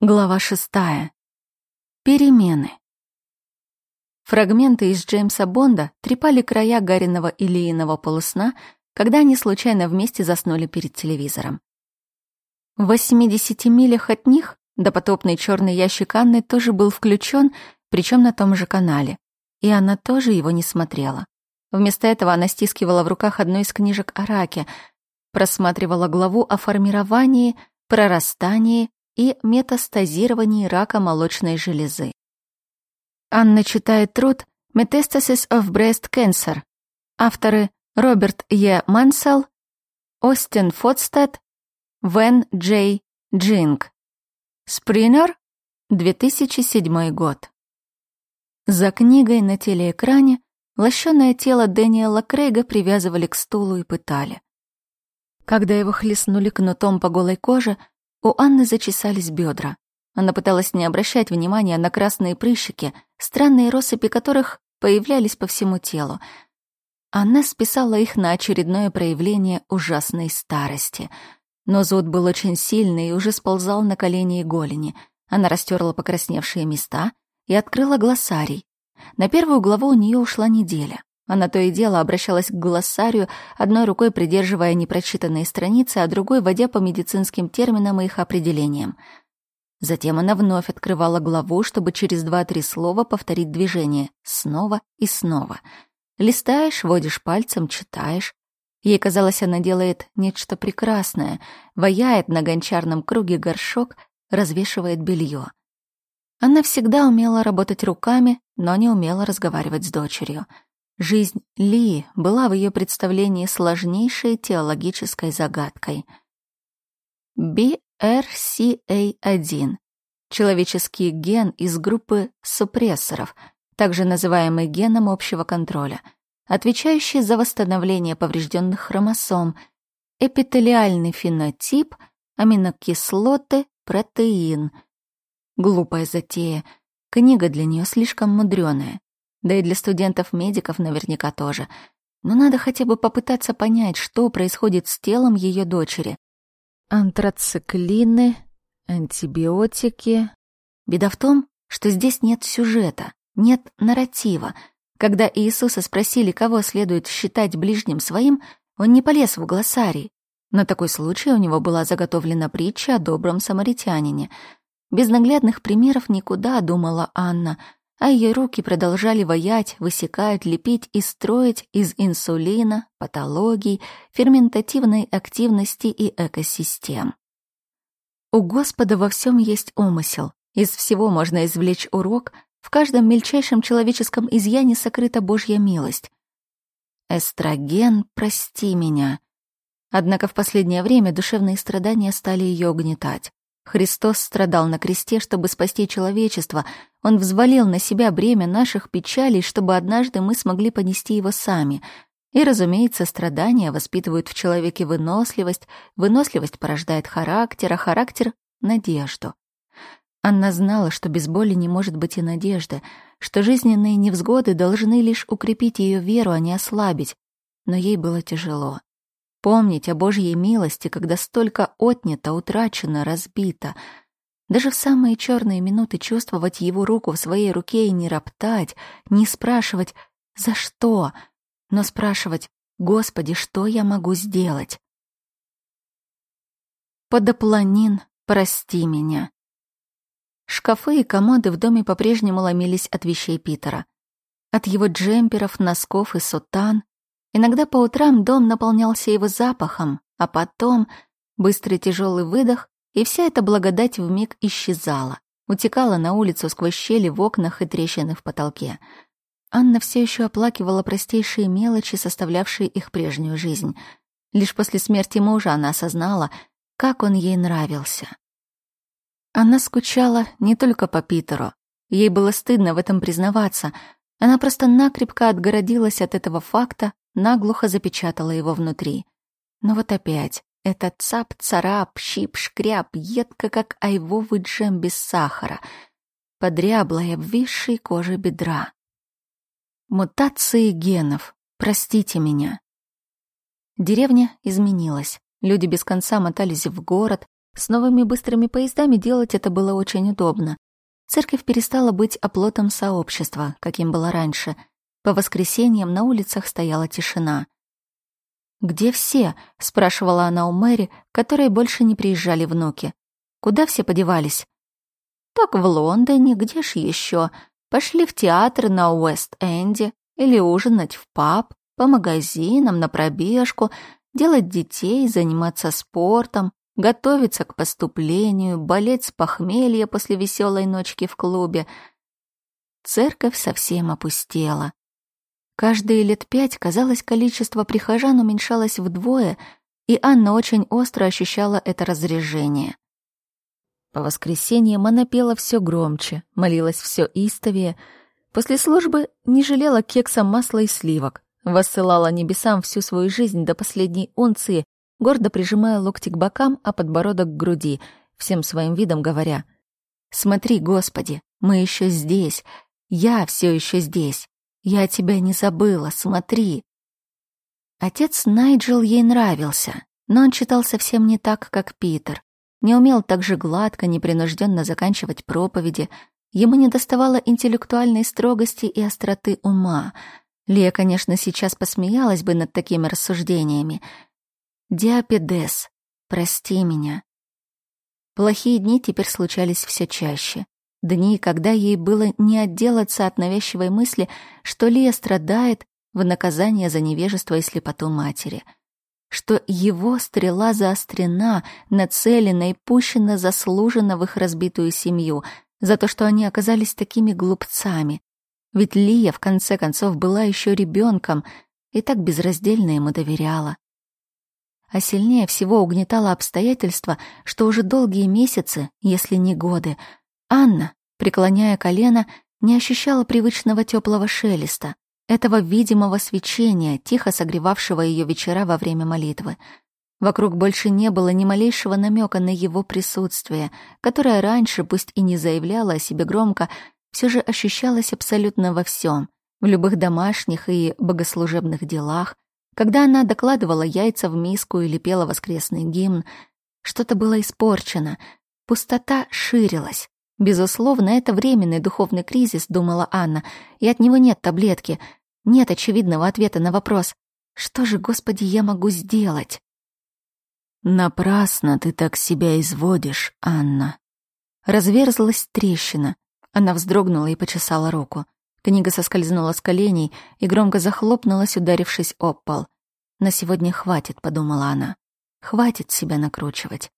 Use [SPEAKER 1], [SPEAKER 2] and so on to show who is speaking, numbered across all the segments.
[SPEAKER 1] Глава шестая. Перемены. Фрагменты из Джеймса Бонда трепали края Гариного и Лииного полусна, когда они случайно вместе заснули перед телевизором. В 80 милях от них допотопный черный ящик Анны тоже был включен, причем на том же канале, и она тоже его не смотрела. Вместо этого она стискивала в руках одну из книжек о раке, просматривала главу о формировании, прорастании и метастазировании рака молочной железы. Анна читает труд «Metastasis of Breast Cancer». Авторы Роберт Е. Мансел, Остин Фотстед, Вен Джей Джинг. Спринер, 2007 год. За книгой на телеэкране лощеное тело Дэниела Крейга привязывали к стулу и пытали. Когда его хлестнули кнутом по голой коже, у Анны зачесались бедра. Она пыталась не обращать внимания на красные прыщики, странные россыпи которых появлялись по всему телу. Она списала их на очередное проявление ужасной старости. Но зуд был очень сильный и уже сползал на колени и голени. Она растерла покрасневшие места и открыла глоссарий. На первую главу у нее ушла неделя. Она то и дело обращалась к глоссарию, одной рукой придерживая непрочитанные страницы, а другой водя по медицинским терминам и их определениям. Затем она вновь открывала главу, чтобы через два-три слова повторить движение снова и снова. Листаешь, водишь пальцем, читаешь. Ей казалось, она делает нечто прекрасное, ваяет на гончарном круге горшок, развешивает белье. Она всегда умела работать руками, но не умела разговаривать с дочерью — Жизнь Ли была в ее представлении сложнейшей теологической загадкой. BRCA1 — человеческий ген из группы супрессоров, также называемый геном общего контроля, отвечающий за восстановление поврежденных хромосом, эпителиальный фенотип, аминокислоты, протеин. Глупая затея. Книга для нее слишком мудреная. Да и для студентов-медиков наверняка тоже. Но надо хотя бы попытаться понять, что происходит с телом ее дочери. Антрациклины, антибиотики. Беда в том, что здесь нет сюжета, нет нарратива. Когда Иисуса спросили, кого следует считать ближним своим, он не полез в глоссарий. На такой случай у него была заготовлена притча о добром самаритянине. Без наглядных примеров никуда, думала Анна — а ее руки продолжали воять, высекать, лепить и строить из инсулина, патологий, ферментативной активности и экосистем. У Господа во всем есть умысел. Из всего можно извлечь урок, в каждом мельчайшем человеческом изъяне сокрыта Божья милость. Эстроген, прости меня. Однако в последнее время душевные страдания стали ее угнетать. Христос страдал на кресте, чтобы спасти человечество. Он взвалил на себя бремя наших печалей, чтобы однажды мы смогли понести его сами. И, разумеется, страдания воспитывают в человеке выносливость, выносливость порождает характер, а характер — надежду. Анна знала, что без боли не может быть и надежды, что жизненные невзгоды должны лишь укрепить ее веру, а не ослабить. Но ей было тяжело. Помнить о Божьей милости, когда столько отнято, утрачено, разбито. Даже в самые черные минуты чувствовать его руку в своей руке и не роптать, не спрашивать «За что?», но спрашивать «Господи, что я могу сделать?» Подопланин, прости меня. Шкафы и комоды в доме по-прежнему ломились от вещей Питера. От его джемперов, носков и сутан, Иногда по утрам дом наполнялся его запахом, а потом быстрый тяжелый выдох, и вся эта благодать вмиг исчезала, утекала на улицу сквозь щели в окнах и трещины в потолке. Анна все еще оплакивала простейшие мелочи, составлявшие их прежнюю жизнь. Лишь после смерти мужа она осознала, как он ей нравился. Она скучала не только по Питеру. Ей было стыдно в этом признаваться. Она просто накрепко отгородилась от этого факта, наглухо запечатала его внутри. Но вот опять этот цап-царап, щип-шкряп, едко, как айвовый джем без сахара, подряблая, обвисшей кожи бедра. Мутации генов. Простите меня. Деревня изменилась. Люди без конца мотались в город, С новыми быстрыми поездами делать это было очень удобно. Церковь перестала быть оплотом сообщества, каким было раньше. По воскресеньям на улицах стояла тишина. «Где все?» — спрашивала она у Мэри, которые больше не приезжали внуки. «Куда все подевались?» «Так в Лондоне, где ж еще? Пошли в театр на Уэст-Энде или ужинать в паб, по магазинам, на пробежку, делать детей, заниматься спортом, готовиться к поступлению, болеть с похмелья после веселой ночки в клубе. Церковь совсем опустела. Каждые лет пять, казалось, количество прихожан уменьшалось вдвое, и Анна очень остро ощущала это разрежение. По воскресеньям она пела все громче, молилась все истовее. После службы не жалела кекса, масла и сливок, воссылала небесам всю свою жизнь до последней унции, гордо прижимая локти к бокам, а подбородок к груди, всем своим видом говоря «Смотри, Господи, мы еще здесь, я все еще здесь, я тебя не забыла, смотри». Отец Найджел ей нравился, но он читал совсем не так, как Питер. Не умел так же гладко, непринужденно заканчивать проповеди. Ему не доставало интеллектуальной строгости и остроты ума. Лия, конечно, сейчас посмеялась бы над такими рассуждениями, Диапедес, прости меня. Плохие дни теперь случались все чаще. Дни, когда ей было не отделаться от навязчивой мысли, что Лия страдает в наказание за невежество и слепоту матери, что его стрела заострена, нацелена и пущена заслуженно в их разбитую семью за то, что они оказались такими глупцами. Ведь Лия, в конце концов, была еще ребенком и так безраздельно ему доверяла а сильнее всего угнетало обстоятельство, что уже долгие месяцы, если не годы, Анна, преклоняя колено, не ощущала привычного теплого шелеста, этого видимого свечения, тихо согревавшего ее вечера во время молитвы. Вокруг больше не было ни малейшего намека на его присутствие, которое раньше, пусть и не заявляло о себе громко, все же ощущалось абсолютно во всем, в любых домашних и богослужебных делах, когда она докладывала яйца в миску или пела воскресный гимн, что-то было испорчено, пустота ширилась. Безусловно, это временный духовный кризис, думала Анна, и от него нет таблетки, нет очевидного ответа на вопрос «Что же, Господи, я могу сделать?» «Напрасно ты так себя изводишь, Анна». Разверзлась трещина. Она вздрогнула и почесала руку. Книга соскользнула с коленей и громко захлопнулась, ударившись об пол. «На сегодня хватит», — подумала она. «Хватит себя накручивать».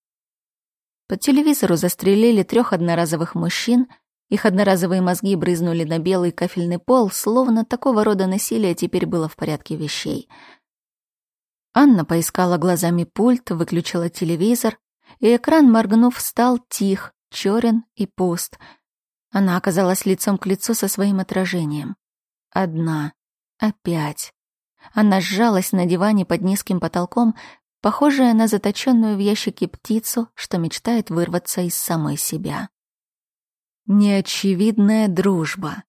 [SPEAKER 1] По телевизору застрелили трех одноразовых мужчин, их одноразовые мозги брызнули на белый кафельный пол, словно такого рода насилие теперь было в порядке вещей. Анна поискала глазами пульт, выключила телевизор, и экран, моргнув, стал тих, черен и пуст — она оказалась лицом к лицу со своим отражением. Одна. Опять. Она сжалась на диване под низким потолком, похожая на заточенную в ящике птицу, что мечтает вырваться из самой себя. Неочевидная дружба.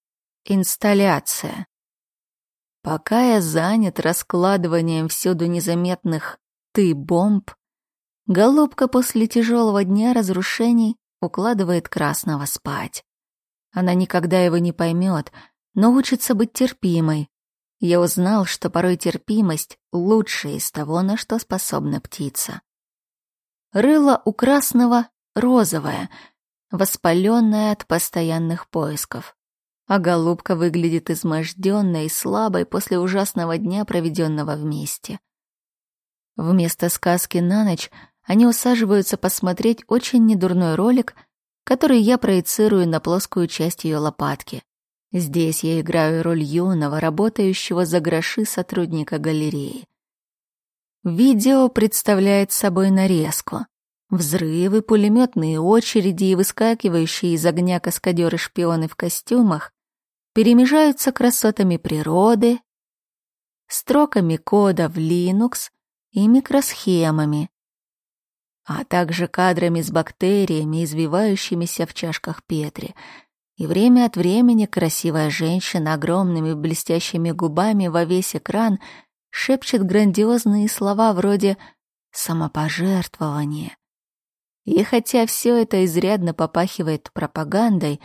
[SPEAKER 1] Инсталляция. Пока я занят раскладыванием всюду незаметных «ты бомб», голубка после тяжелого дня разрушений укладывает красного спать. Она никогда его не поймет, но учится быть терпимой. Я узнал, что порой терпимость — лучшее из того, на что способна птица. Рыло у красного розовое, воспаленное от постоянных поисков. А голубка выглядит изможденной и слабой после ужасного дня, проведенного вместе. Вместо сказки на ночь они усаживаются посмотреть очень недурной ролик — который я проецирую на плоскую часть ее лопатки. Здесь я играю роль юного, работающего за гроши сотрудника галереи. Видео представляет собой нарезку. Взрывы, пулеметные очереди и выскакивающие из огня каскадеры-шпионы в костюмах перемежаются красотами природы, строками кода в Linux и микросхемами, а также кадрами с бактериями, извивающимися в чашках Петри. И время от времени красивая женщина огромными блестящими губами во весь экран шепчет грандиозные слова вроде «самопожертвование», И хотя все это изрядно попахивает пропагандой,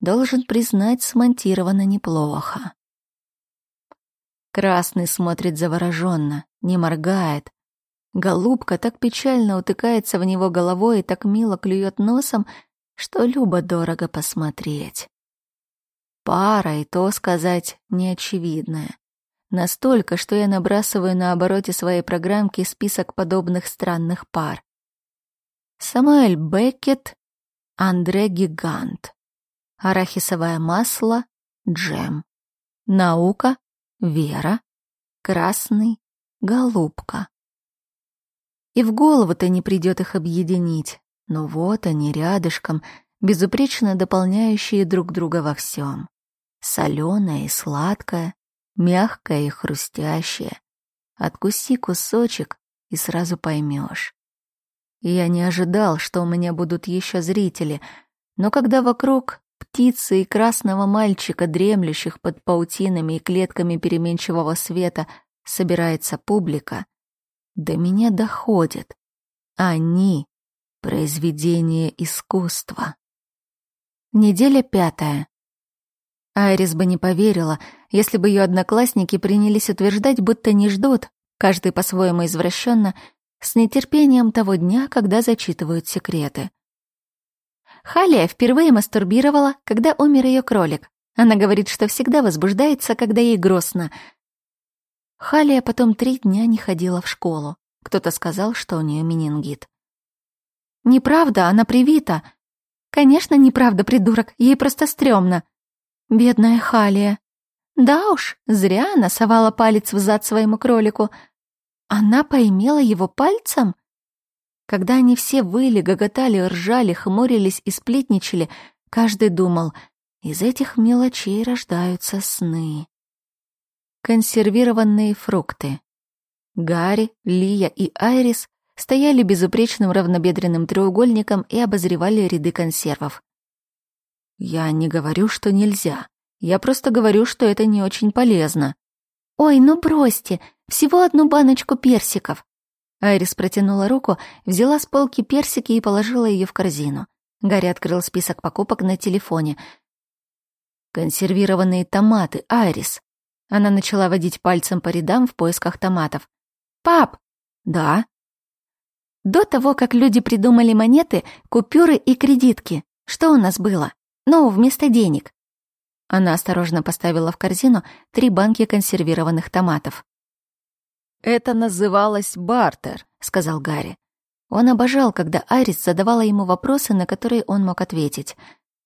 [SPEAKER 1] должен признать, смонтировано неплохо. Красный смотрит завороженно, не моргает. Голубка так печально утыкается в него головой и так мило клюет носом, что любо-дорого посмотреть. Пара, и то сказать, неочевидная. Настолько, что я набрасываю на обороте своей программки список подобных странных пар. Самуэль Беккет, Андре Гигант. Арахисовое масло, джем. Наука, вера, красный, голубка. И в голову-то не придет их объединить. Но вот они рядышком, безупречно дополняющие друг друга во всем. Соленое и сладкое, мягкое и хрустящее. Откуси кусочек, и сразу поймешь. Я не ожидал, что у меня будут еще зрители, но когда вокруг птицы и красного мальчика, дремлющих под паутинами и клетками переменчивого света, собирается публика, до меня доходит. Они — произведение искусства. Неделя пятая. Айрис бы не поверила, если бы ее одноклассники принялись утверждать, будто не ждут, каждый по-своему извращенно, с нетерпением того дня, когда зачитывают секреты. Халия впервые мастурбировала, когда умер ее кролик. Она говорит, что всегда возбуждается, когда ей грустно. Халия потом три дня не ходила в школу. Кто-то сказал, что у нее менингит. «Неправда, она привита». «Конечно, неправда, придурок, ей просто стрёмно». Бедная Халия. Да уж, зря она совала палец в зад своему кролику. Она поимела его пальцем? Когда они все выли, гоготали, ржали, хмурились и сплетничали, каждый думал, из этих мелочей рождаются сны. Консервированные фрукты. Гарри, Лия и Айрис стояли безупречным равнобедренным треугольником и обозревали ряды консервов. «Я не говорю, что нельзя. Я просто говорю, что это не очень полезно». «Ой, ну бросьте, всего одну баночку персиков. Айрис протянула руку, взяла с полки персики и положила ее в корзину. Гарри открыл список покупок на телефоне. «Консервированные томаты, Айрис». Она начала водить пальцем по рядам в поисках томатов. «Пап!» «Да?» До того, как люди придумали монеты, купюры и кредитки, что у нас было? Ну, вместо денег. Она осторожно поставила в корзину три банки консервированных томатов. «Это называлось бартер», — сказал Гарри. Он обожал, когда Арис задавала ему вопросы, на которые он мог ответить.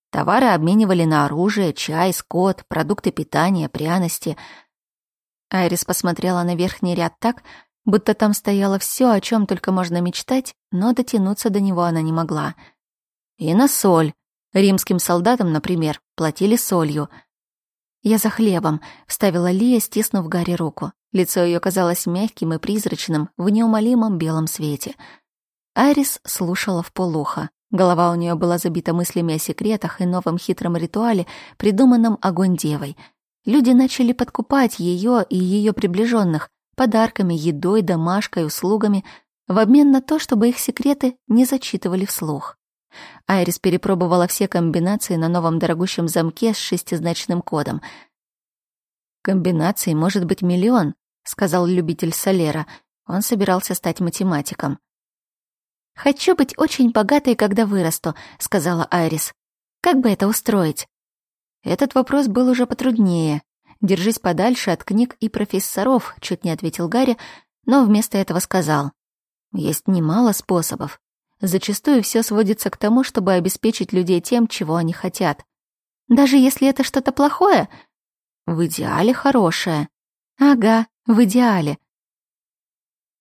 [SPEAKER 1] Товары обменивали на оружие, чай, скот, продукты питания, пряности. Айрис посмотрела на верхний ряд так, будто там стояло все, о чем только можно мечтать, но дотянуться до него она не могла. И на соль. Римским солдатам, например, платили солью. «Я за хлебом», — вставила Лия, стиснув Гарри руку. Лицо ее казалось мягким и призрачным в неумолимом белом свете. Арис слушала в полухо. Голова у нее была забита мыслями о секретах и новом хитром ритуале, придуманном огонь девой. Люди начали подкупать ее и ее приближенных подарками, едой, домашкой, услугами, в обмен на то, чтобы их секреты не зачитывали вслух. Айрис перепробовала все комбинации на новом дорогущем замке с шестизначным кодом. Комбинаций может быть миллион, сказал любитель Солера. Он собирался стать математиком. «Хочу быть очень богатой, когда вырасту», — сказала Айрис. «Как бы это устроить?» Этот вопрос был уже потруднее. «Держись подальше от книг и профессоров», — чуть не ответил Гарри, но вместо этого сказал. «Есть немало способов. Зачастую все сводится к тому, чтобы обеспечить людей тем, чего они хотят. Даже если это что-то плохое? В идеале хорошее. Ага, в идеале.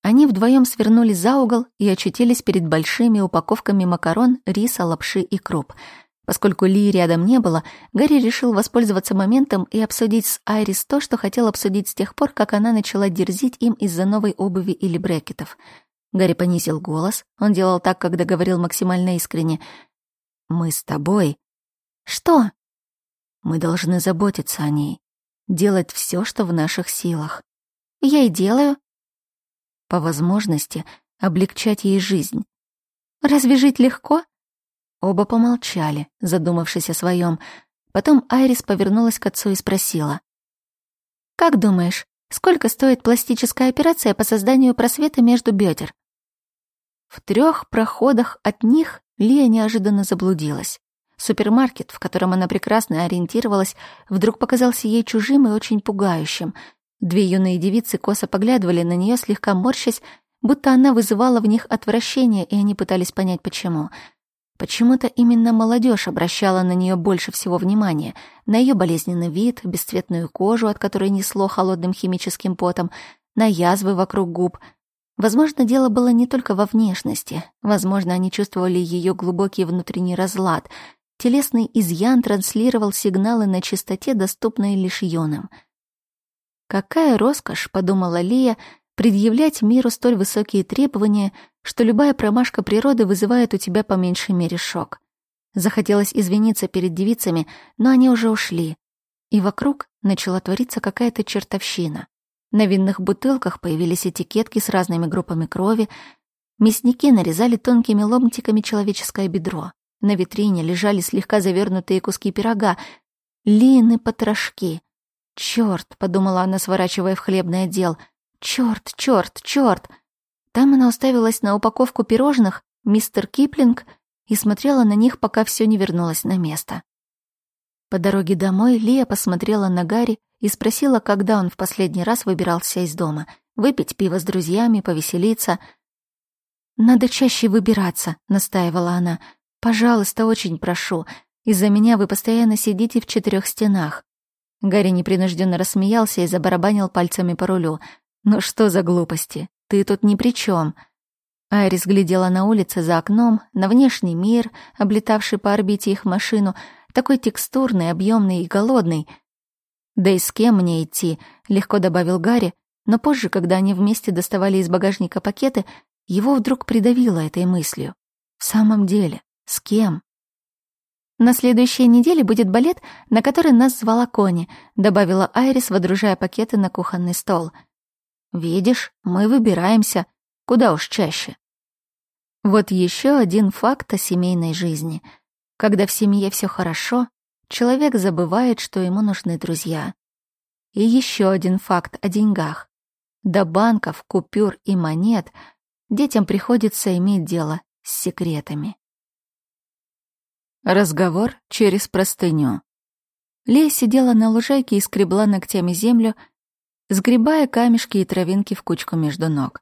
[SPEAKER 1] Они вдвоем свернули за угол и очутились перед большими упаковками макарон, риса, лапши и круп. Поскольку Ли рядом не было, Гарри решил воспользоваться моментом и обсудить с Айрис то, что хотел обсудить с тех пор, как она начала дерзить им из-за новой обуви или брекетов. Гарри понизил голос. Он делал так, когда говорил максимально искренне. «Мы с тобой...» «Что?» «Мы должны заботиться о ней, делать все, что в наших силах. Я и делаю. По возможности облегчать ей жизнь. Разве жить легко?» Оба помолчали, задумавшись о своем. Потом Айрис повернулась к отцу и спросила. «Как думаешь, сколько стоит пластическая операция по созданию просвета между бедер?» В трех проходах от них Лия неожиданно заблудилась. Супермаркет, в котором она прекрасно ориентировалась, вдруг показался ей чужим и очень пугающим. Две юные девицы косо поглядывали на нее, слегка морщась, будто она вызывала в них отвращение, и они пытались понять, почему — Почему-то именно молодежь обращала на нее больше всего внимания, на ее болезненный вид, бесцветную кожу, от которой несло холодным химическим потом, на язвы вокруг губ. Возможно, дело было не только во внешности. Возможно, они чувствовали ее глубокий внутренний разлад. Телесный изъян транслировал сигналы на чистоте, доступные лишь юным. «Какая роскошь», — подумала Лия, — предъявлять миру столь высокие требования — что любая промашка природы вызывает у тебя по меньшей мере шок. Захотелось извиниться перед девицами, но они уже ушли. И вокруг начала твориться какая-то чертовщина. На винных бутылках появились этикетки с разными группами крови. Мясники нарезали тонкими ломтиками человеческое бедро. На витрине лежали слегка завернутые куски пирога. Лины потрошки. «Чёрт!» — подумала она, сворачивая в хлебный отдел. «Чёрт, чёрт, чёрт!» Там она уставилась на упаковку пирожных «Мистер Киплинг» и смотрела на них, пока все не вернулось на место. По дороге домой Лия посмотрела на Гарри и спросила, когда он в последний раз выбирался из дома. Выпить пиво с друзьями, повеселиться. «Надо чаще выбираться», — настаивала она. «Пожалуйста, очень прошу. Из-за меня вы постоянно сидите в четырех стенах». Гарри непринужденно рассмеялся и забарабанил пальцами по рулю. «Ну что за глупости? Ты тут ни при чем. Айрис глядела на улице за окном, на внешний мир, облетавший по орбите их машину, такой текстурный, объемный и голодный. «Да и с кем мне идти?» — легко добавил Гарри, но позже, когда они вместе доставали из багажника пакеты, его вдруг придавило этой мыслью. В самом деле, с кем? «На следующей неделе будет балет, на который нас звала Кони», — добавила Айрис, водружая пакеты на кухонный стол — Видишь, мы выбираемся куда уж чаще. Вот еще один факт о семейной жизни. Когда в семье все хорошо, человек забывает, что ему нужны друзья. И еще один факт о деньгах. До банков, купюр и монет детям приходится иметь дело с секретами. Разговор через простыню. Лея сидела на лужайке и скребла ногтями землю, сгребая камешки и травинки в кучку между ног.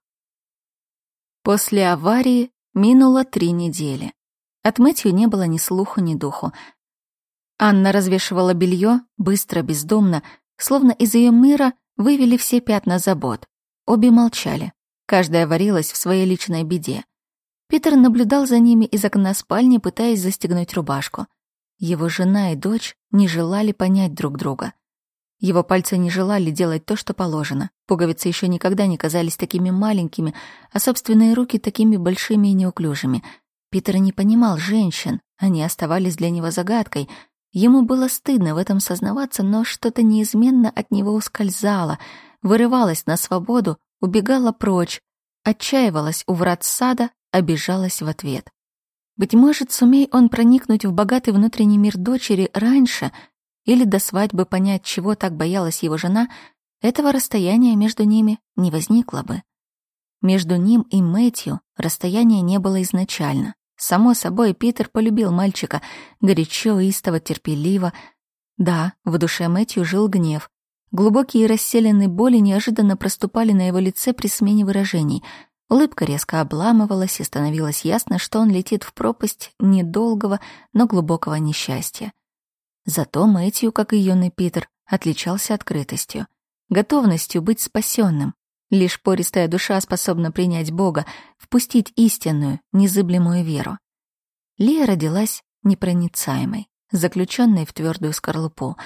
[SPEAKER 1] После аварии минуло три недели. От Мэтью не было ни слуху, ни духу. Анна развешивала белье быстро, бездумно, словно из ее мира вывели все пятна забот. Обе молчали. Каждая варилась в своей личной беде. Питер наблюдал за ними из окна спальни, пытаясь застегнуть рубашку. Его жена и дочь не желали понять друг друга — его пальцы не желали делать то, что положено. Пуговицы еще никогда не казались такими маленькими, а собственные руки такими большими и неуклюжими. Питер не понимал женщин, они оставались для него загадкой. Ему было стыдно в этом сознаваться, но что-то неизменно от него ускользало, вырывалось на свободу, убегало прочь, отчаивалась у врат сада, обижалась в ответ. Быть может, сумей он проникнуть в богатый внутренний мир дочери раньше — или до свадьбы понять, чего так боялась его жена, этого расстояния между ними не возникло бы. Между ним и Мэтью расстояния не было изначально. Само собой, Питер полюбил мальчика, горячо, истово, терпеливо. Да, в душе Мэтью жил гнев. Глубокие расселенные боли неожиданно проступали на его лице при смене выражений. Улыбка резко обламывалась, и становилось ясно, что он летит в пропасть недолгого, но глубокого несчастья. Зато Мэтью, как и юный Питер, отличался открытостью, готовностью быть спасенным. Лишь пористая душа способна принять Бога, впустить истинную, незыблемую веру. Лия родилась непроницаемой, заключенной в твердую скорлупу.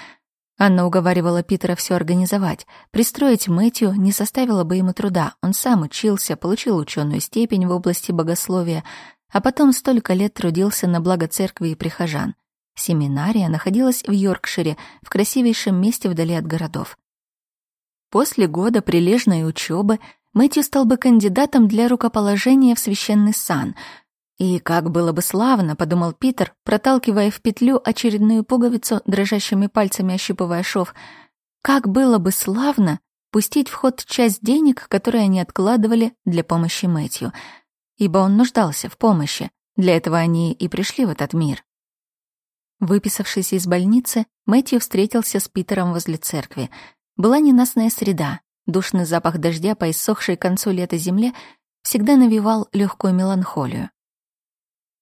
[SPEAKER 1] Анна уговаривала Питера все организовать. Пристроить Мэтью не составило бы ему труда. Он сам учился, получил ученую степень в области богословия, а потом столько лет трудился на благо церкви и прихожан. Семинария находилась в Йоркшире, в красивейшем месте вдали от городов. После года прилежной учебы Мэтью стал бы кандидатом для рукоположения в священный сан. И как было бы славно, подумал Питер, проталкивая в петлю очередную пуговицу, дрожащими пальцами ощупывая шов. Как было бы славно пустить в ход часть денег, которые они откладывали для помощи Мэтью, ибо он нуждался в помощи. Для этого они и пришли в этот мир. Выписавшись из больницы, Мэтью встретился с Питером возле церкви. Была ненастная среда. Душный запах дождя по иссохшей концу лета земле всегда навевал легкую меланхолию.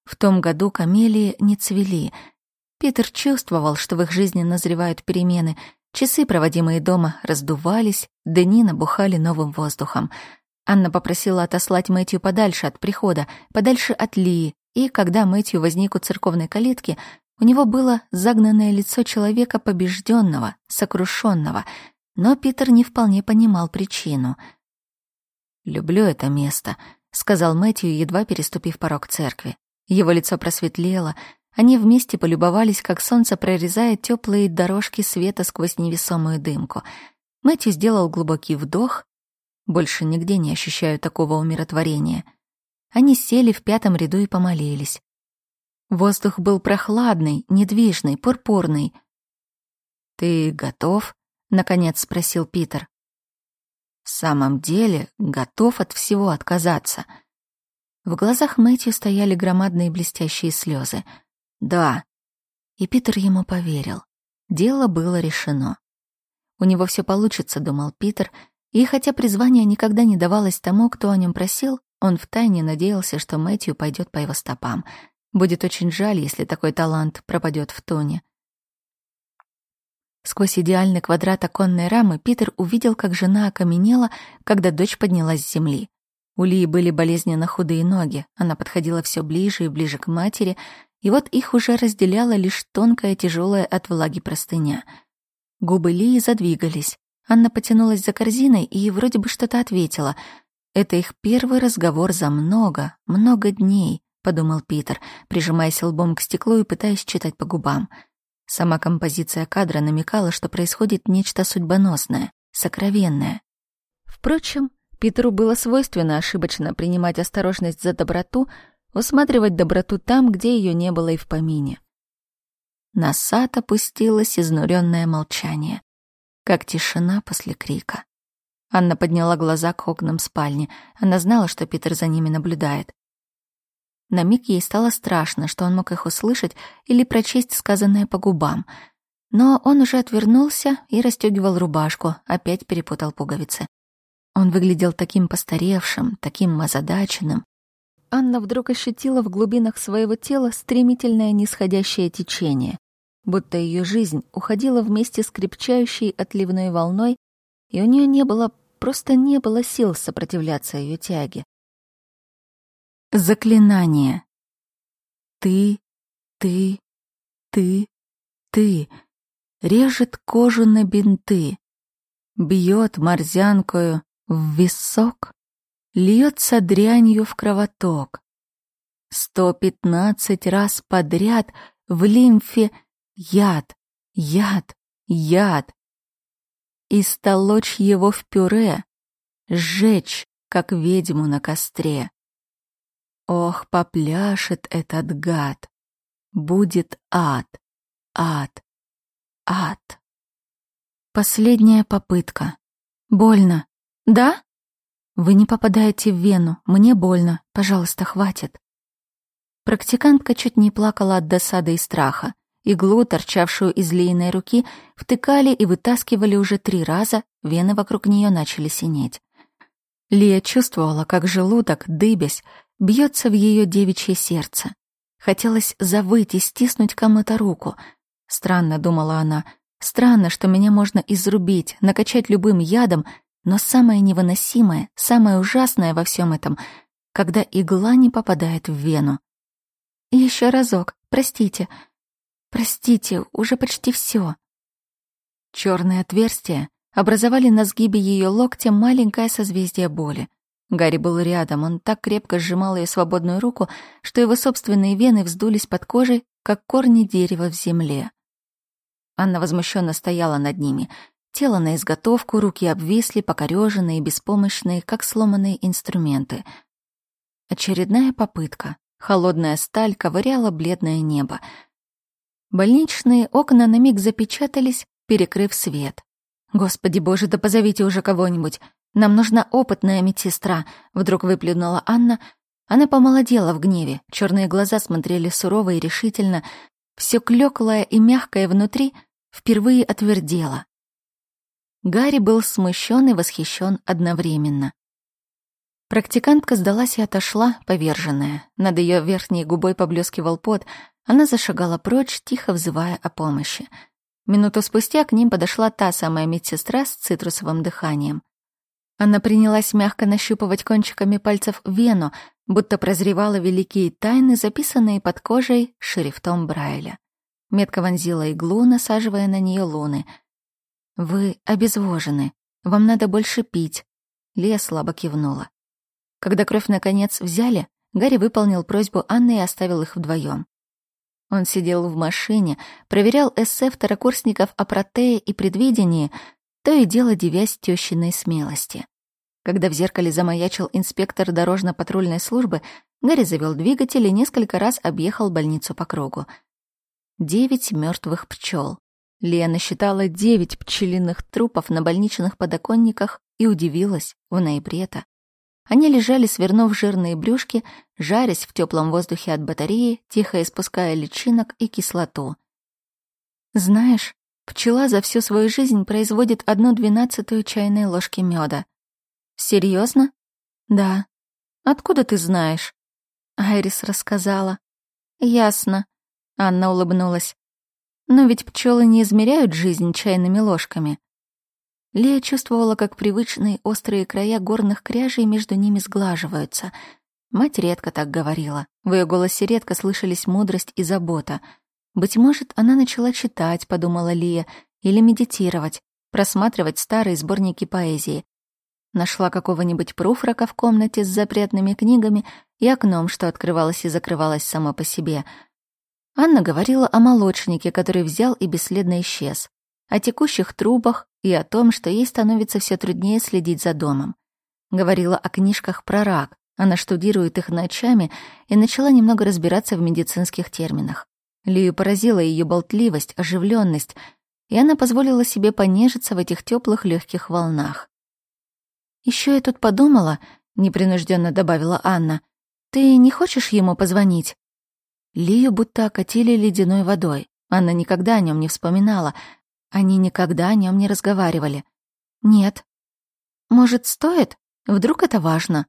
[SPEAKER 1] В том году камелии не цвели. Питер чувствовал, что в их жизни назревают перемены. Часы, проводимые дома, раздувались, дни набухали новым воздухом. Анна попросила отослать Мэтью подальше от прихода, подальше от Лии, и когда Мэтью возник у церковной калитки, у него было загнанное лицо человека побежденного, сокрушенного, но Питер не вполне понимал причину. «Люблю это место», — сказал Мэтью, едва переступив порог церкви. Его лицо просветлело, они вместе полюбовались, как солнце прорезает теплые дорожки света сквозь невесомую дымку. Мэтью сделал глубокий вдох. Больше нигде не ощущаю такого умиротворения. Они сели в пятом ряду и помолились. Воздух был прохладный, недвижный, пурпурный. «Ты готов?» — наконец спросил Питер. «В самом деле готов от всего отказаться?» В глазах Мэтью стояли громадные блестящие слезы. «Да». И Питер ему поверил. Дело было решено. У него все получится, думал Питер, и хотя призвание никогда не давалось тому, кто о нем просил, он втайне надеялся, что Мэтью пойдет по его стопам. Будет очень жаль, если такой талант пропадет в тоне. Сквозь идеальный квадрат оконной рамы Питер увидел, как жена окаменела, когда дочь поднялась с земли. У Лии были болезненно худые ноги, она подходила все ближе и ближе к матери, и вот их уже разделяла лишь тонкая, тяжелая от влаги простыня. Губы Лии задвигались. Анна потянулась за корзиной и вроде бы что-то ответила. «Это их первый разговор за много, много дней», — подумал Питер, прижимаясь лбом к стеклу и пытаясь читать по губам. Сама композиция кадра намекала, что происходит нечто судьбоносное, сокровенное. Впрочем, Питеру было свойственно ошибочно принимать осторожность за доброту, усматривать доброту там, где ее не было и в помине. На сад опустилось изнуренное молчание, как тишина после крика. Анна подняла глаза к окнам спальни. Она знала, что Питер за ними наблюдает. На миг ей стало страшно, что он мог их услышать или прочесть сказанное по губам. Но он уже отвернулся и расстегивал рубашку, опять перепутал пуговицы. Он выглядел таким постаревшим, таким озадаченным. Анна вдруг ощутила в глубинах своего тела стремительное нисходящее течение, будто ее жизнь уходила вместе с крепчающей отливной волной, и у нее не было, просто не было сил сопротивляться ее тяге. Заклинание. Ты, ты, ты, ты. Режет кожу на бинты. Бьет морзянкою в висок, льется дрянью в кровоток. Сто пятнадцать раз подряд в лимфе яд, яд, яд. И столочь его в пюре, сжечь, как ведьму на костре. Ох, попляшет этот гад, будет ад, ад, ад. Последняя попытка. Больно, «Да?» «Вы не попадаете в вену. Мне больно. Пожалуйста, хватит». Практикантка чуть не плакала от досады и страха. Иглу, торчавшую из лейной руки, втыкали и вытаскивали уже три раза, вены вокруг нее начали синеть. Лия чувствовала, как желудок, дыбясь, бьется в ее девичье сердце. Хотелось завыть и стиснуть кому-то руку. Странно, думала она, странно, что меня можно изрубить, накачать любым ядом, но самое невыносимое, самое ужасное во всем этом, когда игла не попадает в вену. Еще разок, простите. Простите, уже почти все. Черные отверстия образовали на сгибе ее локтя маленькое созвездие боли. Гарри был рядом, он так крепко сжимал ее свободную руку, что его собственные вены вздулись под кожей, как корни дерева в земле. Анна возмущенно стояла над ними. Тело на изготовку, руки обвисли, покореженные, беспомощные, как сломанные инструменты. Очередная попытка. Холодная сталь ковыряла бледное небо. Больничные окна на миг запечатались, перекрыв свет. «Господи боже, да позовите уже кого-нибудь! Нам нужна опытная медсестра!» — вдруг выплюнула Анна. Она помолодела в гневе, черные глаза смотрели сурово и решительно, все клёклое и мягкое внутри впервые отвердело. Гарри был смущен и восхищен одновременно. Практикантка сдалась и отошла, поверженная. Над ее верхней губой поблескивал пот. Она зашагала прочь, тихо взывая о помощи. Минуту спустя к ним подошла та самая медсестра с цитрусовым дыханием. Она принялась мягко нащупывать кончиками пальцев вену, будто прозревала великие тайны, записанные под кожей шрифтом Брайля. Метко вонзила иглу, насаживая на нее луны. «Вы обезвожены. Вам надо больше пить». Лия слабо кивнула. Когда кровь наконец взяли, Гарри выполнил просьбу Анны и оставил их вдвоем. Он сидел в машине, проверял эссе второкурсников о протее и предвидении, то и дело девясь тещиной смелости. Когда в зеркале замаячил инспектор дорожно-патрульной службы, Гарри завел двигатель и несколько раз объехал больницу по кругу. Девять мертвых пчел. Лена считала девять пчелиных трупов на больничных подоконниках и удивилась в ноябре-то. Они лежали, свернув жирные брюшки, жарясь в теплом воздухе от батареи, тихо испуская личинок и кислоту. Знаешь, пчела за всю свою жизнь производит одну двенадцатую чайной ложки меда. Серьезно? Да. Откуда ты знаешь? Айрис рассказала. Ясно. Анна улыбнулась. Но ведь пчелы не измеряют жизнь чайными ложками. Лея чувствовала, как привычные острые края горных кряжей между ними сглаживаются. Мать редко так говорила. В ее голосе редко слышались мудрость и забота. Быть может, она начала читать, подумала Лия, или медитировать, просматривать старые сборники поэзии. Нашла какого-нибудь пруфрака в комнате с запретными книгами и окном, что открывалось и закрывалось само по себе. Анна говорила о молочнике, который взял и бесследно исчез о текущих трубах и о том, что ей становится все труднее следить за домом. Говорила о книжках про рак, она штудирует их ночами и начала немного разбираться в медицинских терминах. Лию поразила ее болтливость, оживленность, и она позволила себе понежиться в этих теплых легких волнах. Еще я тут подумала, непринужденно добавила Анна, ты не хочешь ему позвонить? Лию будто окатили ледяной водой. Анна никогда о нем не вспоминала, они никогда о нем не разговаривали. Нет. Может, стоит? Вдруг это важно?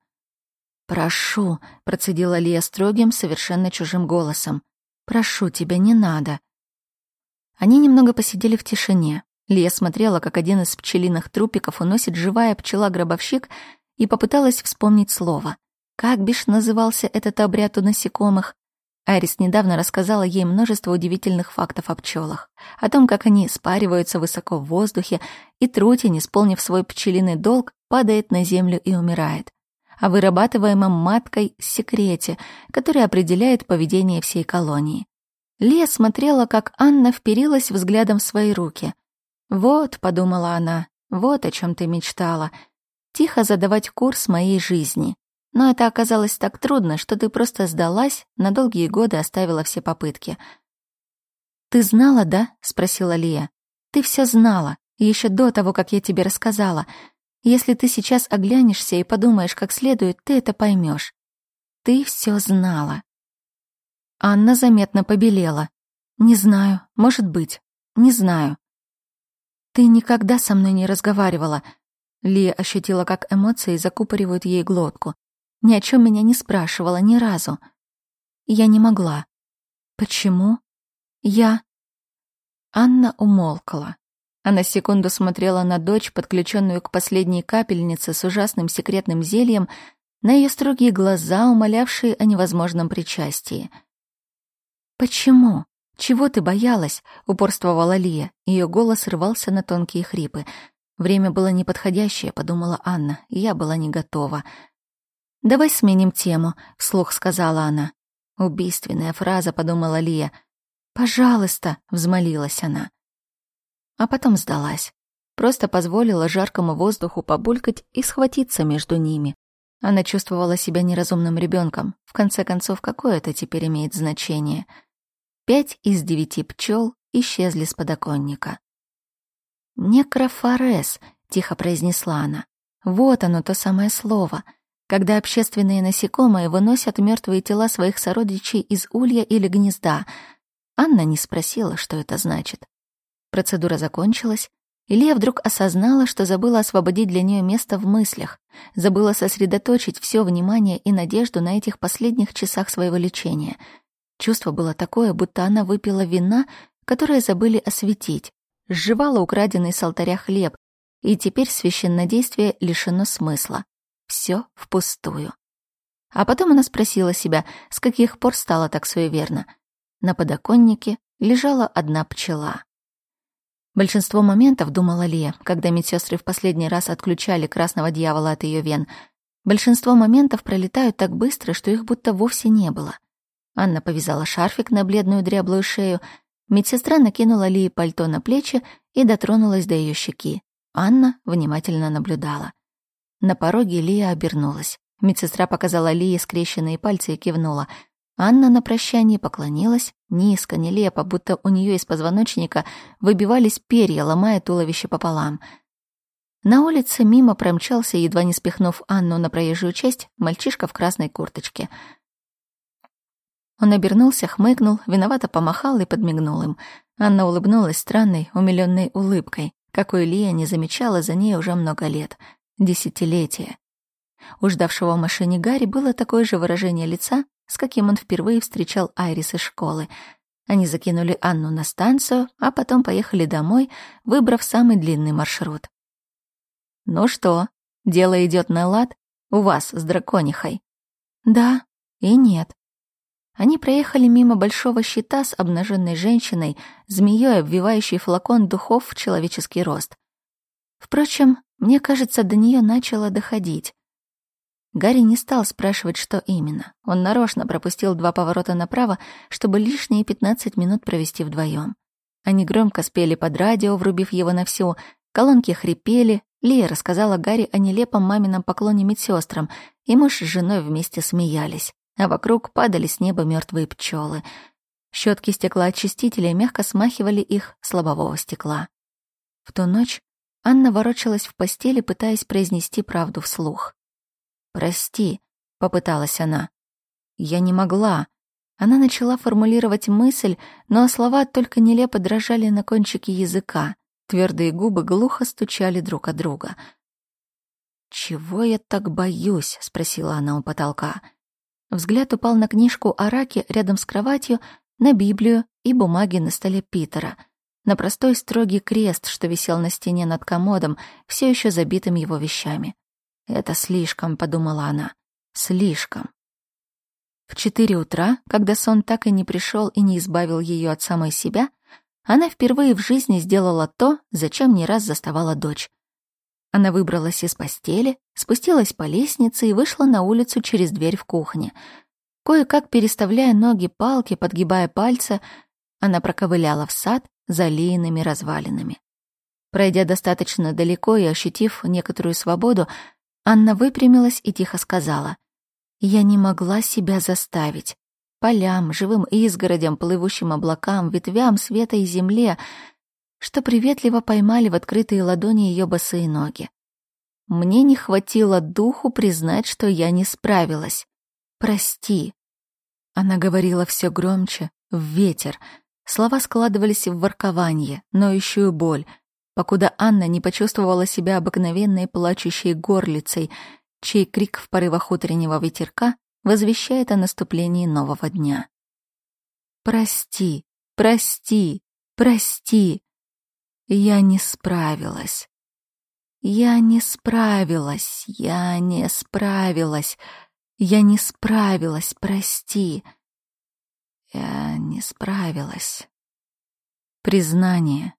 [SPEAKER 1] Прошу, процедила Лия строгим, совершенно чужим голосом. Прошу тебя, не надо. Они немного посидели в тишине. Лия смотрела, как один из пчелиных трупиков уносит живая пчела-гробовщик, и попыталась вспомнить слово. Как бишь назывался этот обряд у насекомых? Арис недавно рассказала ей множество удивительных фактов о пчелах, о том, как они спариваются высоко в воздухе, и трутень, исполнив свой пчелиный долг, падает на землю и умирает, о вырабатываемом маткой секрете, который определяет поведение всей колонии. Лия смотрела, как Анна вперилась взглядом в свои руки. «Вот», — подумала она, — «вот о чем ты мечтала. Тихо задавать курс моей жизни, но это оказалось так трудно, что ты просто сдалась, на долгие годы оставила все попытки. «Ты знала, да?» — спросила Лия. «Ты все знала, еще до того, как я тебе рассказала. Если ты сейчас оглянешься и подумаешь как следует, ты это поймешь. Ты все знала». Анна заметно побелела. «Не знаю, может быть, не знаю». «Ты никогда со мной не разговаривала», Лия ощутила, как эмоции закупоривают ей глотку. Ни о чем меня не спрашивала ни разу. Я не могла. Почему? Я... Анна умолкла. Она секунду смотрела на дочь, подключенную к последней капельнице с ужасным секретным зельем, на ее строгие глаза, умолявшие о невозможном причастии. «Почему? Чего ты боялась?» — упорствовала Лия. Ее голос рвался на тонкие хрипы. «Время было неподходящее», — подумала Анна. «Я была не готова. «Давай сменим тему», — вслух сказала она. Убийственная фраза, подумала Лия. «Пожалуйста», — взмолилась она. А потом сдалась. Просто позволила жаркому воздуху побулькать и схватиться между ними. Она чувствовала себя неразумным ребенком. В конце концов, какое это теперь имеет значение? Пять из девяти пчел исчезли с подоконника. «Некрофорез», — тихо произнесла она. «Вот оно, то самое слово. Когда общественные насекомые выносят мертвые тела своих сородичей из улья или гнезда». Анна не спросила, что это значит. Процедура закончилась, Илья вдруг осознала, что забыла освободить для нее место в мыслях, забыла сосредоточить все внимание и надежду на этих последних часах своего лечения. Чувство было такое, будто она выпила вина, которое забыли осветить, сживала украденный с алтаря хлеб, и теперь священнодействие лишено смысла. Все впустую. А потом она спросила себя, с каких пор стало так суеверно. На подоконнике лежала одна пчела. Большинство моментов, думала Лия, когда медсестры в последний раз отключали красного дьявола от ее вен, большинство моментов пролетают так быстро, что их будто вовсе не было. Анна повязала шарфик на бледную дряблую шею, медсестра накинула Лии пальто на плечи и дотронулась до ее щеки. Анна внимательно наблюдала. На пороге Лия обернулась. Медсестра показала Лии скрещенные пальцы и кивнула — Анна на прощание поклонилась, низко, нелепо, будто у нее из позвоночника выбивались перья, ломая туловище пополам. На улице мимо промчался, едва не спихнув Анну на проезжую часть, мальчишка в красной курточке. Он обернулся, хмыкнул, виновато помахал и подмигнул им. Анна улыбнулась странной, умилённой улыбкой, какой Лия не замечала за ней уже много лет. Десятилетия. У ждавшего в машине Гарри было такое же выражение лица, с каким он впервые встречал Айрис из школы. Они закинули Анну на станцию, а потом поехали домой, выбрав самый длинный маршрут. «Ну что, дело идет на лад? У вас с драконихой?» «Да и нет». Они проехали мимо большого щита с обнаженной женщиной, змеей, обвивающей флакон духов в человеческий рост. Впрочем, мне кажется, до нее начало доходить. Гарри не стал спрашивать, что именно. Он нарочно пропустил два поворота направо, чтобы лишние 15 минут провести вдвоем. Они громко спели под радио, врубив его на всю. Колонки хрипели. Лия рассказала Гарри о нелепом мамином поклоне медсестрам, и муж с женой вместе смеялись, а вокруг падали с неба мертвые пчелы. Щетки стеклоочистителя мягко смахивали их с лобового стекла. В ту ночь Анна ворочалась в постели, пытаясь произнести правду вслух. «Прости», — попыталась она. «Я не могла». Она начала формулировать мысль, но слова только нелепо дрожали на кончике языка. Твердые губы глухо стучали друг от друга. «Чего я так боюсь?» — спросила она у потолка. Взгляд упал на книжку о раке рядом с кроватью, на Библию и бумаги на столе Питера, на простой строгий крест, что висел на стене над комодом, все еще забитым его вещами. Это слишком, подумала она. Слишком. В четыре утра, когда сон так и не пришел и не избавил ее от самой себя, она впервые в жизни сделала то, зачем не раз заставала дочь. Она выбралась из постели, спустилась по лестнице и вышла на улицу через дверь в кухне. Кое-как переставляя ноги, палки, подгибая пальцы, она проковыляла в сад за лейными развалинами. Пройдя достаточно далеко и ощутив некоторую свободу, Анна выпрямилась и тихо сказала. «Я не могла себя заставить. Полям, живым изгородям, плывущим облакам, ветвям, света и земле, что приветливо поймали в открытые ладони ее босые ноги. Мне не хватило духу признать, что я не справилась. Прости». Она говорила все громче, в ветер. Слова складывались в воркование, ноющую боль — покуда Анна не почувствовала себя обыкновенной плачущей горлицей, чей крик в порывах утреннего ветерка возвещает о наступлении нового дня. «Прости, прости, прости! Я не справилась. Я не справилась, я не справилась, я не справилась, прости. Я не справилась». Признание.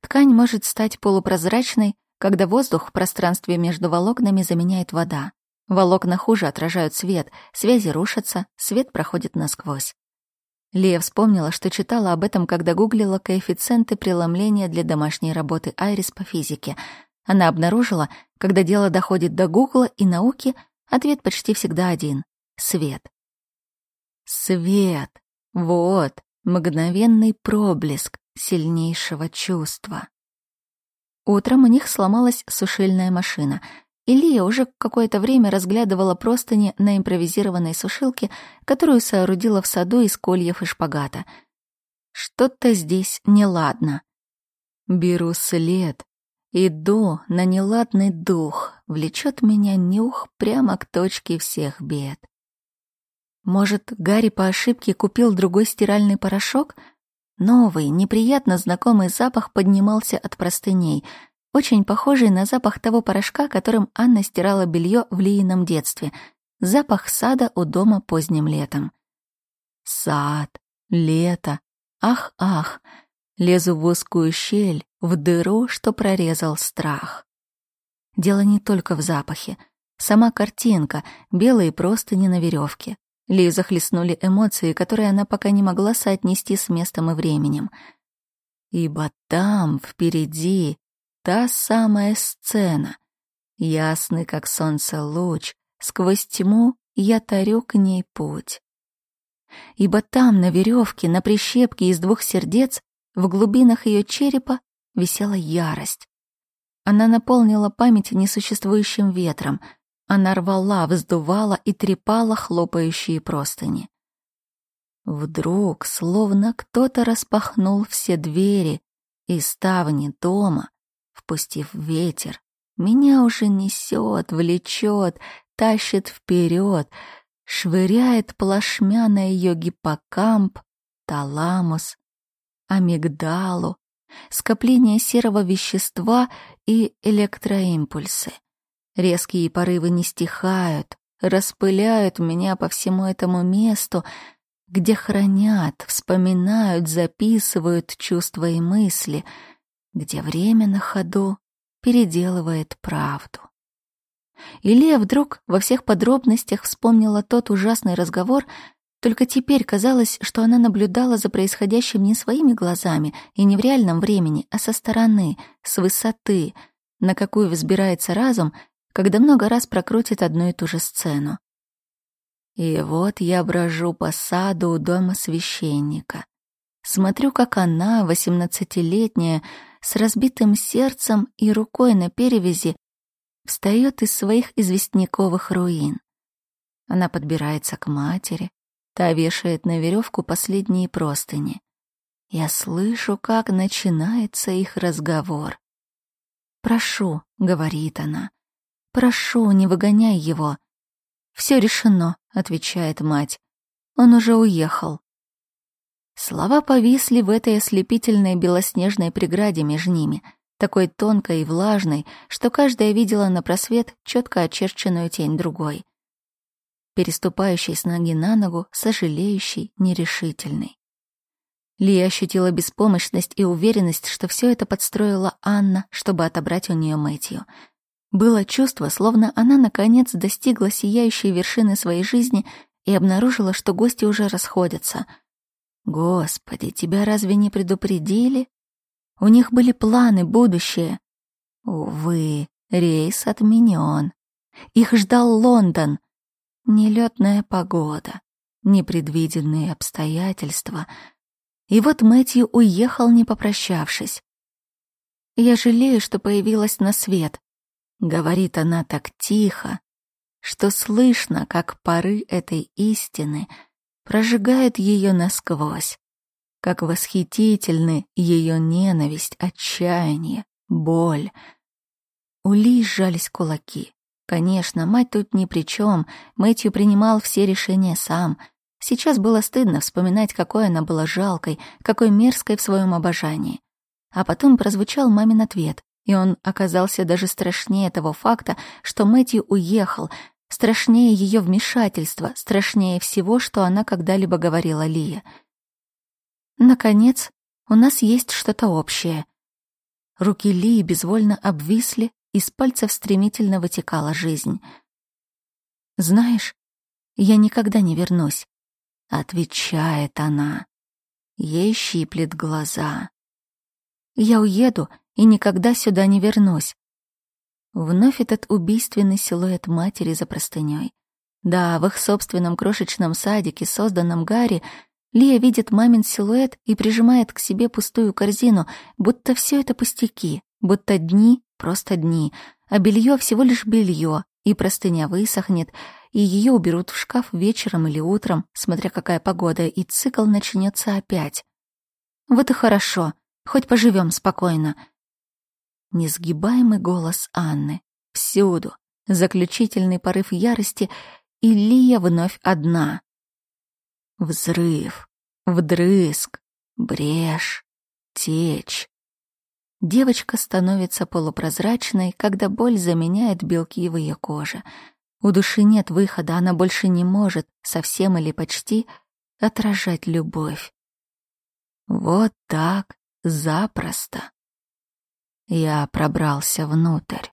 [SPEAKER 1] Ткань может стать полупрозрачной, когда воздух в пространстве между волокнами заменяет вода. Волокна хуже отражают свет, связи рушатся, свет проходит насквозь. Лия вспомнила, что читала об этом, когда гуглила коэффициенты преломления для домашней работы Айрис по физике. Она обнаружила, когда дело доходит до гугла и науки, Ответ почти всегда один — свет. Свет! Вот, мгновенный проблеск сильнейшего чувства. Утром у них сломалась сушильная машина. Илья уже какое-то время разглядывала простыни на импровизированной сушилке, которую соорудила в саду из кольев и шпагата. Что-то здесь неладно. Беру след. Иду на неладный дух, влечет меня нюх прямо к точке всех бед. Может, Гарри по ошибке купил другой стиральный порошок — Новый, неприятно знакомый запах поднимался от простыней, очень похожий на запах того порошка, которым Анна стирала белье в Лиином детстве. Запах сада у дома поздним летом. Сад, лето, ах-ах, лезу в узкую щель, в дыру, что прорезал страх. Дело не только в запахе. Сама картинка, белые простыни на веревке, Лию захлестнули эмоции, которые она пока не могла соотнести с местом и временем. Ибо там, впереди, та самая сцена. Ясный, как солнце, луч, сквозь тьму я тарю к ней путь. Ибо там, на веревке, на прищепке из двух сердец, в глубинах ее черепа висела ярость. Она наполнила память несуществующим ветром — она рвала, вздувала и трепала хлопающие простыни. Вдруг, словно кто-то распахнул все двери и ставни дома, впустив ветер, меня уже несет, влечет, тащит вперед, швыряет плашмя на ее гиппокамп, таламус, амигдалу, скопление серого вещества и электроимпульсы. Резкие порывы не стихают, распыляют меня по всему этому месту, где хранят, вспоминают, записывают чувства и мысли, где время на ходу переделывает правду. Илья вдруг во всех подробностях вспомнила тот ужасный разговор, только теперь казалось, что она наблюдала за происходящим не своими глазами и не в реальном времени, а со стороны, с высоты, на какую взбирается разум — когда много раз прокрутит одну и ту же сцену. И вот я брожу по саду у дома священника. Смотрю, как она, восемнадцатилетняя, с разбитым сердцем и рукой на перевязи, встает из своих известняковых руин. Она подбирается к матери, та вешает на веревку последние простыни. Я слышу, как начинается их разговор. «Прошу», — говорит она, Прошу, не выгоняй его. Все решено, отвечает мать. Он уже уехал. Слова повисли в этой ослепительной белоснежной преграде между ними, такой тонкой и влажной, что каждая видела на просвет четко очерченную тень другой. Переступающий с ноги на ногу, сожалеющий, нерешительный. Лия ощутила беспомощность и уверенность, что все это подстроила Анна, чтобы отобрать у нее Мэтью — было чувство, словно она наконец достигла сияющей вершины своей жизни и обнаружила, что гости уже расходятся. Господи, тебя разве не предупредили? У них были планы, будущее. Увы, рейс отменен. Их ждал Лондон. Нелетная погода, непредвиденные обстоятельства. И вот Мэтью уехал, не попрощавшись. Я жалею, что появилась на свет. Говорит она так тихо, что слышно, как пары этой истины прожигают ее насквозь, как восхитительны ее ненависть, отчаяние, боль. У Ли сжались кулаки. Конечно, мать тут ни при чем, Мэтью принимал все решения сам. Сейчас было стыдно вспоминать, какой она была жалкой, какой мерзкой в своем обожании. А потом прозвучал мамин ответ и он оказался даже страшнее того факта, что Мэтью уехал, страшнее ее вмешательства, страшнее всего, что она когда-либо говорила Лия. Наконец, у нас есть что-то общее. Руки Лии безвольно обвисли, из пальцев стремительно вытекала жизнь. «Знаешь, я никогда не вернусь», — отвечает она. Ей щиплет глаза. «Я уеду и никогда сюда не вернусь. Вновь этот убийственный силуэт матери за простыней. Да, в их собственном крошечном садике, созданном Гарри, Лия видит мамин силуэт и прижимает к себе пустую корзину, будто все это пустяки, будто дни — просто дни, а белье всего лишь белье, и простыня высохнет, и ее уберут в шкаф вечером или утром, смотря какая погода, и цикл начнется опять. Вот и хорошо, хоть поживем спокойно. Несгибаемый голос Анны. Всюду. Заключительный порыв ярости, и Лия вновь одна. Взрыв, вдрызг, брешь, течь. Девочка становится полупрозрачной, когда боль заменяет белки в ее коже. У души нет выхода, она больше не может, совсем или почти, отражать любовь. Вот так, запросто. Я пробрался внутрь.